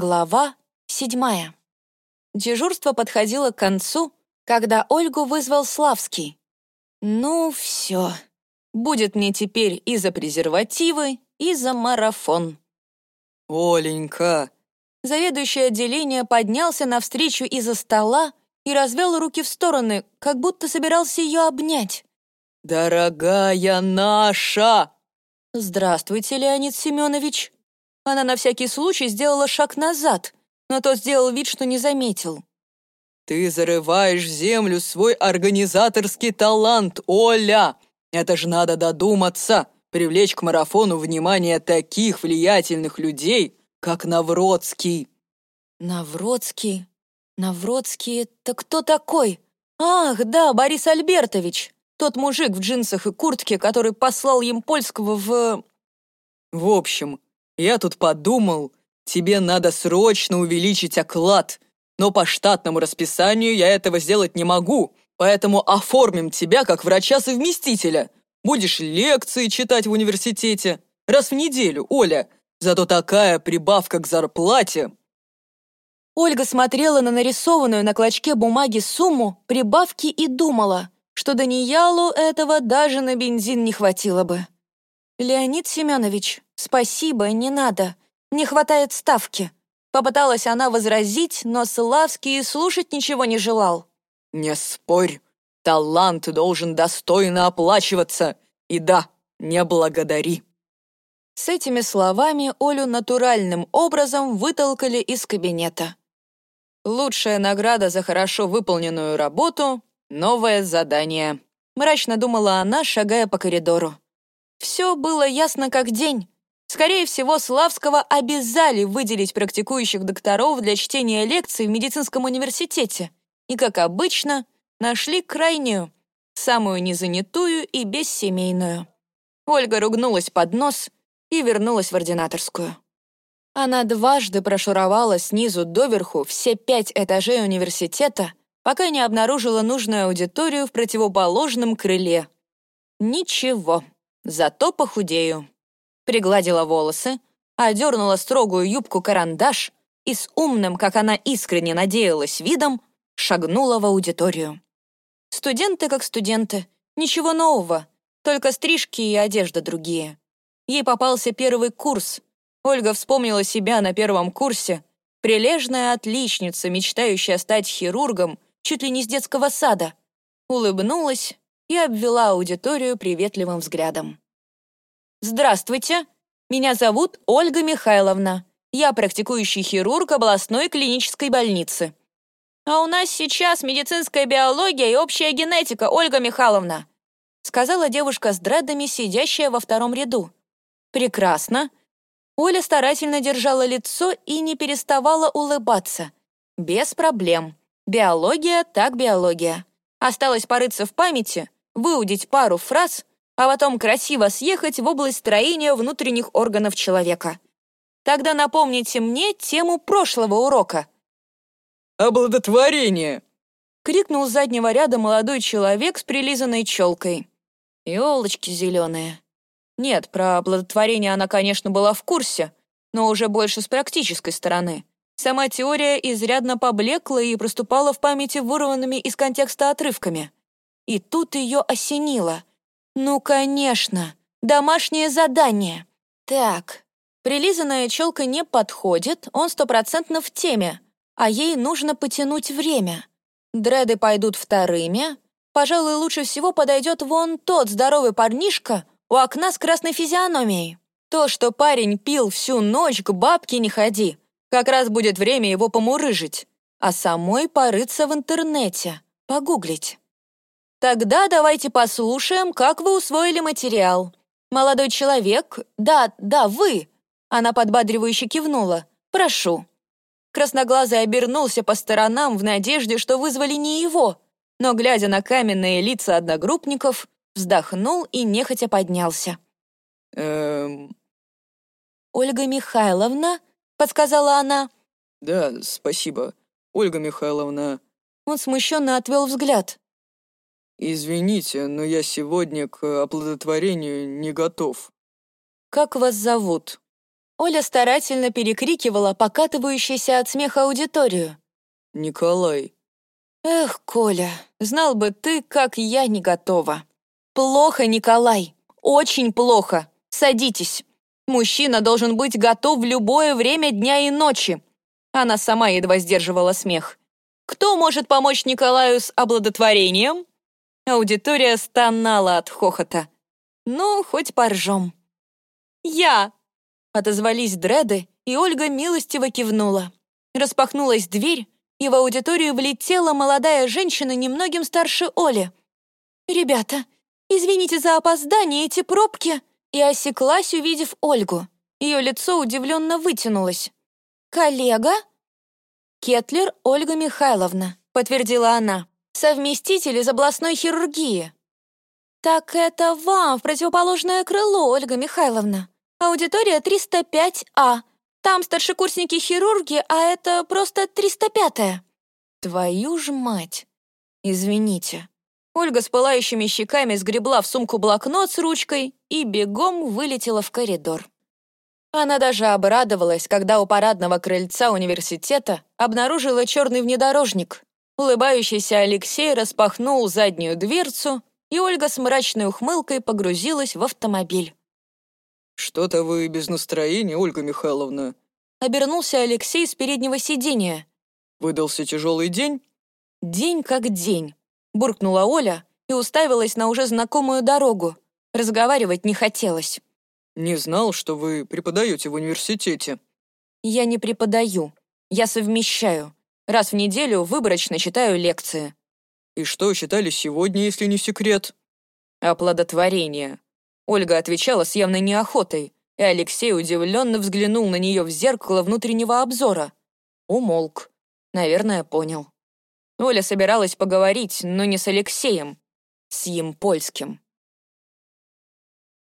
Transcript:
Глава седьмая. Дежурство подходило к концу, когда Ольгу вызвал Славский. «Ну, все. Будет мне теперь и за презервативы, и за марафон». «Оленька!» Заведующий отделение поднялся навстречу из-за стола и развел руки в стороны, как будто собирался ее обнять. «Дорогая наша!» «Здравствуйте, Леонид Семенович!» Она на всякий случай сделала шаг назад, но тот сделал вид, что не заметил. «Ты зарываешь в землю свой организаторский талант, Оля! Это ж надо додуматься, привлечь к марафону внимание таких влиятельных людей, как Навродский». «Навродский? Навродский — это кто такой? Ах, да, Борис Альбертович, тот мужик в джинсах и куртке, который послал им польского в...» «В общем, я тут подумал, тебе надо срочно увеличить оклад, но по штатному расписанию я этого сделать не могу, поэтому оформим тебя как врача-совместителя. Будешь лекции читать в университете раз в неделю, Оля. Зато такая прибавка к зарплате. Ольга смотрела на нарисованную на клочке бумаги сумму прибавки и думала, что Даниялу этого даже на бензин не хватило бы. «Леонид Семенович, спасибо, не надо. Не хватает ставки». Попыталась она возразить, но Славский слушать ничего не желал. «Не спорь. Талант должен достойно оплачиваться. И да, не благодари». С этими словами Олю натуральным образом вытолкали из кабинета. Лучшая награда за хорошо выполненную работу — новое задание. Мрачно думала она, шагая по коридору. Все было ясно как день. Скорее всего, Славского обязали выделить практикующих докторов для чтения лекций в медицинском университете. И, как обычно, нашли крайнюю, самую незанятую и бессемейную. Ольга ругнулась под нос и вернулась в ординаторскую. Она дважды прошуровала снизу доверху все пять этажей университета, пока не обнаружила нужную аудиторию в противоположном крыле. Ничего. Зато похудею. Пригладила волосы, одернула строгую юбку-карандаш и с умным, как она искренне надеялась, видом шагнула в аудиторию. Студенты как студенты, ничего нового, только стрижки и одежда другие. Ей попался первый курс. Ольга вспомнила себя на первом курсе. Прилежная отличница, мечтающая стать хирургом, чуть ли не с детского сада. Улыбнулась и обвела аудиторию приветливым взглядом. «Здравствуйте! Меня зовут Ольга Михайловна. Я практикующий хирург областной клинической больницы. А у нас сейчас медицинская биология и общая генетика, Ольга Михайловна», сказала девушка с дредами, сидящая во втором ряду. «Прекрасно». Оля старательно держала лицо и не переставала улыбаться. «Без проблем. Биология так биология. Осталось порыться в памяти, выудить пару фраз, а потом красиво съехать в область строения внутренних органов человека. Тогда напомните мне тему прошлого урока. «Обладотворение!» — крикнул с заднего ряда молодой человек с прилизанной челкой. «Елочки зеленые». Нет, про оплодотворение она, конечно, была в курсе, но уже больше с практической стороны. Сама теория изрядно поблекла и проступала в памяти вырванными из контекста отрывками. И тут ее осенило. Ну, конечно, домашнее задание. Так, прилизанная челка не подходит, он стопроцентно в теме, а ей нужно потянуть время. Дреды пойдут вторыми. Пожалуй, лучше всего подойдет вон тот здоровый парнишка у окна с красной физиономией. То, что парень пил всю ночь, к бабке не ходи. Как раз будет время его помурыжить. А самой порыться в интернете, погуглить. Тогда давайте послушаем, как вы усвоили материал. Молодой человек, да, да, вы. Она подбадривающе кивнула. Прошу. Красноглазый обернулся по сторонам в надежде, что вызвали не его, но, глядя на каменные лица одногруппников, вздохнул и нехотя поднялся. «Эм...» «Ольга Михайловна?» — подсказала она. «Да, спасибо, Ольга Михайловна». Он смущенно отвел взгляд. «Извините, но я сегодня к оплодотворению не готов». «Как вас зовут?» Оля старательно перекрикивала покатывающуюся от смеха аудиторию. «Николай». «Эх, Коля, знал бы ты, как я не готова». «Плохо, Николай, очень плохо. Садитесь. Мужчина должен быть готов в любое время дня и ночи». Она сама едва сдерживала смех. «Кто может помочь Николаю с обладотворением?» Аудитория стонала от хохота. «Ну, хоть поржем». «Я!» — отозвались дреды, и Ольга милостиво кивнула. Распахнулась дверь, и в аудиторию влетела молодая женщина немногим старше Оли. «Ребята, извините за опоздание, эти пробки!» И осеклась, увидев Ольгу. Ее лицо удивленно вытянулось. «Коллега?» «Кетлер Ольга Михайловна», — подтвердила она совместитель из областной хирургии». «Так это вам в противоположное крыло, Ольга Михайловна. Аудитория 305А. Там старшекурсники-хирурги, а это просто 305-я». «Твою ж мать! Извините». Ольга с пылающими щеками сгребла в сумку блокнот с ручкой и бегом вылетела в коридор. Она даже обрадовалась, когда у парадного крыльца университета обнаружила черный внедорожник, Улыбающийся Алексей распахнул заднюю дверцу, и Ольга с мрачной ухмылкой погрузилась в автомобиль. «Что-то вы без настроения, Ольга Михайловна?» Обернулся Алексей с переднего сиденья. «Выдался тяжелый день?» «День как день», — буркнула Оля и уставилась на уже знакомую дорогу. Разговаривать не хотелось. «Не знал, что вы преподаете в университете». «Я не преподаю. Я совмещаю. Раз в неделю выборочно читаю лекции. «И что читали сегодня, если не секрет?» «Оплодотворение». Ольга отвечала с явной неохотой, и Алексей удивленно взглянул на нее в зеркало внутреннего обзора. Умолк. Наверное, понял. Оля собиралась поговорить, но не с Алексеем, с Емпольским.